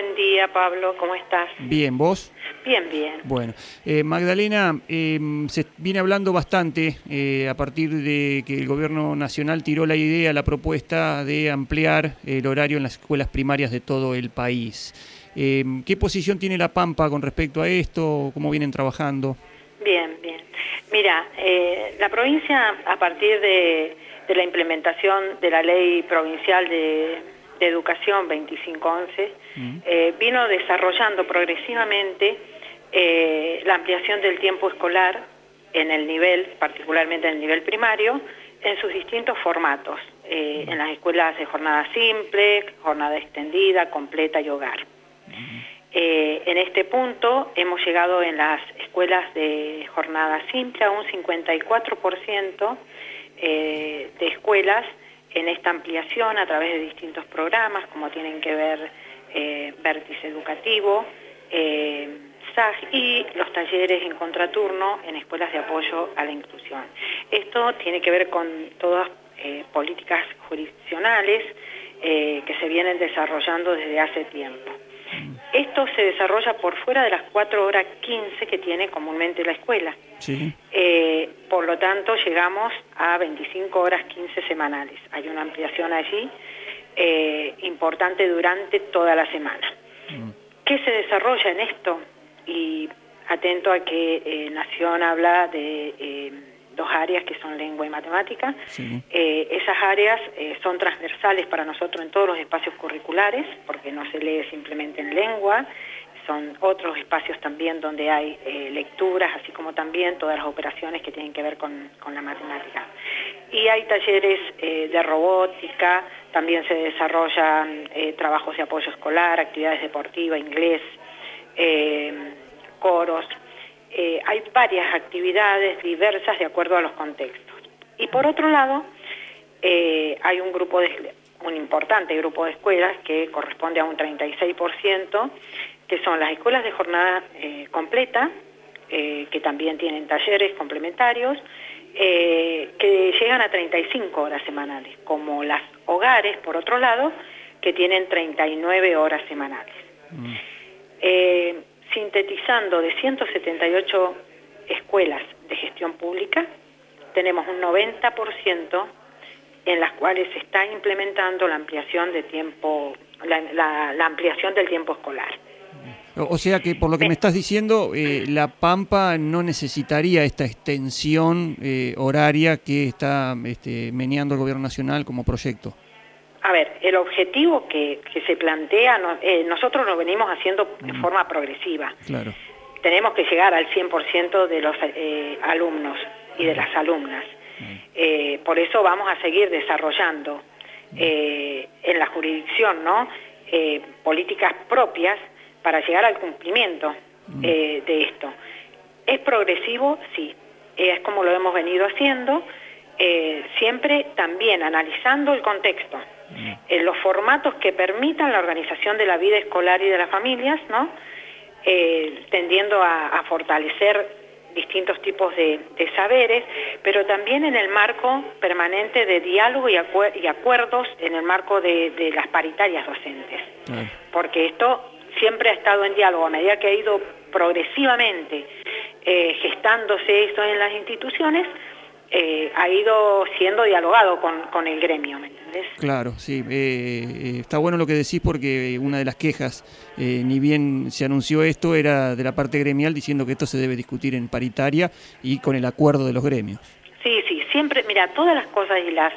Buen día, Pablo, ¿cómo estás? Bien, ¿vos? Bien, bien. Bueno, eh, Magdalena, eh, se viene hablando bastante eh, a partir de que el gobierno nacional tiró la idea, la propuesta de ampliar el horario en las escuelas primarias de todo el país. ¿Qué posición tiene La Pampa con respecto a esto? ¿Cómo vienen trabajando? Bien, bien. Mira, la provincia a partir de la implementación de la ley provincial de de Educación 2511, eh, vino desarrollando progresivamente eh, la ampliación del tiempo escolar en el nivel, particularmente en el nivel primario, en sus distintos formatos, eh, en las escuelas de jornada simple, jornada extendida, completa y hogar. en este punto hemos llegado en las escuelas de jornada simple a un 54% de escuelas en esta ampliación a través de distintos programas como tienen que ver eh, Vértice Educativo, eh, SAG y los talleres en contraturno en escuelas de apoyo a la inclusión. Esto tiene que ver con todas eh, políticas jurisdiccionales eh, que se vienen desarrollando desde hace tiempo. Esto se desarrolla por fuera de las 4 horas 15 que tiene comúnmente la escuela. Eh, por lo tanto, llegamos a 25 horas 15 semanales. Hay una ampliación allí eh, importante durante toda la semana. Mm. ¿Qué se desarrolla en esto? Y atento a que eh, Nación habla de dos áreas que son lengua y matemática. Eh, esas áreas eh, son transversales para nosotros en todos los espacios curriculares, porque no se lee simplemente en lengua, son otros espacios también donde hay eh, lecturas, así como también todas las operaciones que tienen que ver con, la matemática. Y hay talleres de robótica, también se desarrollan trabajos de apoyo escolar, actividades deportivas, inglés, coros, eh, hay varias actividades diversas de acuerdo a los contextos. Y por otro lado, eh, hay un grupo de, un importante grupo de escuelas que corresponde a un 36%, que son las escuelas de jornada eh, completa, que también tienen talleres complementarios, que llegan a 35 horas semanales, como las hogares, por otro lado, que tienen 39 horas semanales. Mm sintetizando de 178 escuelas de gestión pública, tenemos un 90% en las cuales se está implementando la ampliación de tiempo, la, ampliación del tiempo escolar. O sea que por lo que me estás diciendo, eh, la Pampa no necesitaría esta extensión eh, horaria que está este, meneando el Gobierno Nacional como proyecto. A ver, el objetivo que, se plantea, eh, nosotros lo venimos haciendo de forma progresiva. Claro. Tenemos que llegar al 100% de los eh, alumnos y de las alumnas. Eh, por eso vamos a seguir desarrollando en la jurisdicción ¿no? políticas propias para llegar al cumplimiento de esto. ¿Es progresivo? Sí. Es como lo hemos venido haciendo, siempre también analizando el contexto en los formatos que permitan la organización de la vida escolar y de las familias, ¿no? Eh, tendiendo a, fortalecer distintos tipos de, saberes, pero también en el marco permanente de diálogo y, acuerdos en el marco de, las paritarias docentes. Porque esto siempre ha estado en diálogo a medida que ha ido progresivamente eh, gestándose esto en las instituciones, eh, ha ido siendo dialogado con, el gremio, ¿me entendés? Claro, sí. Eh, eh, está bueno lo que decís porque una de las quejas, ni bien se anunció esto, era de la parte gremial diciendo que esto se debe discutir en paritaria y con el acuerdo de los gremios. Sí, sí, siempre, mira, todas las cosas y las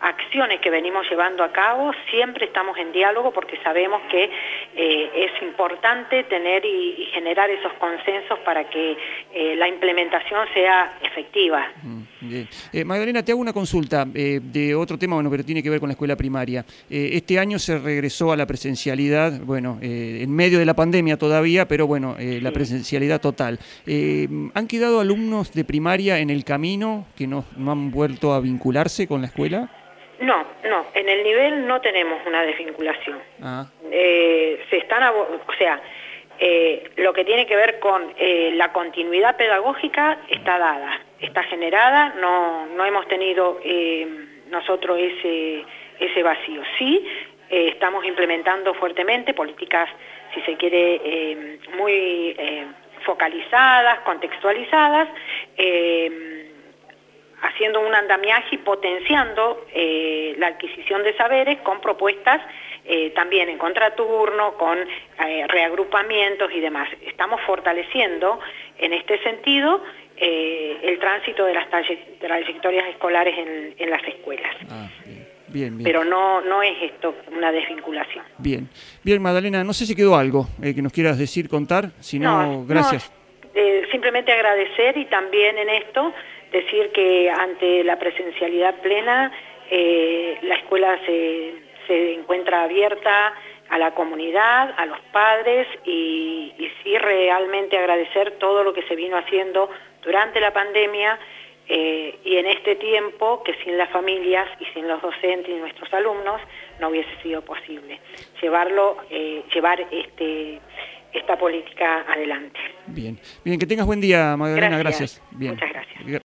acciones que venimos llevando a cabo, siempre estamos en diálogo porque sabemos que eh, es importante tener y, generar esos consensos para que eh, la implementación sea efectiva. Mm, bien. Eh, Magdalena, te hago una consulta de otro tema, bueno, pero tiene que ver con la escuela primaria. este año se regresó a la presencialidad, bueno, en medio de la pandemia todavía, pero bueno, la presencialidad total. ¿Han quedado alumnos de primaria en el camino que no, no han vuelto a vincularse con la escuela? No, no, en el nivel no tenemos una desvinculación. Ah. Eh, se están, o sea, eh, lo que tiene que ver con eh, la continuidad pedagógica está dada, está generada, no, no hemos tenido nosotros ese, ese vacío. Sí, estamos implementando fuertemente políticas si se quiere, muy focalizadas, contextualizadas, haciendo un andamiaje y potenciando la adquisición de saberes con propuestas también en contraturno, con reagrupamientos y demás. Estamos fortaleciendo en este sentido eh, el tránsito de las trayectorias escolares en, las escuelas. Ah, bien. Bien, Pero no, no es esto una desvinculación. Bien, bien Magdalena, no sé si quedó algo eh, que nos quieras decir, contar, si no, gracias. Eh, simplemente agradecer y también en esto decir que ante la presencialidad plena la escuela se, se encuentra abierta a la comunidad, a los padres y, sí realmente agradecer todo lo que se vino haciendo durante la pandemia eh, y en este tiempo que sin las familias y sin los docentes y nuestros alumnos no hubiese sido posible llevarlo, eh, llevar este, esta política adelante. Bien, bien, que tengas buen día Magdalena, gracias. Bien. Muchas gracias.